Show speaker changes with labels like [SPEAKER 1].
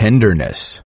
[SPEAKER 1] tenderness.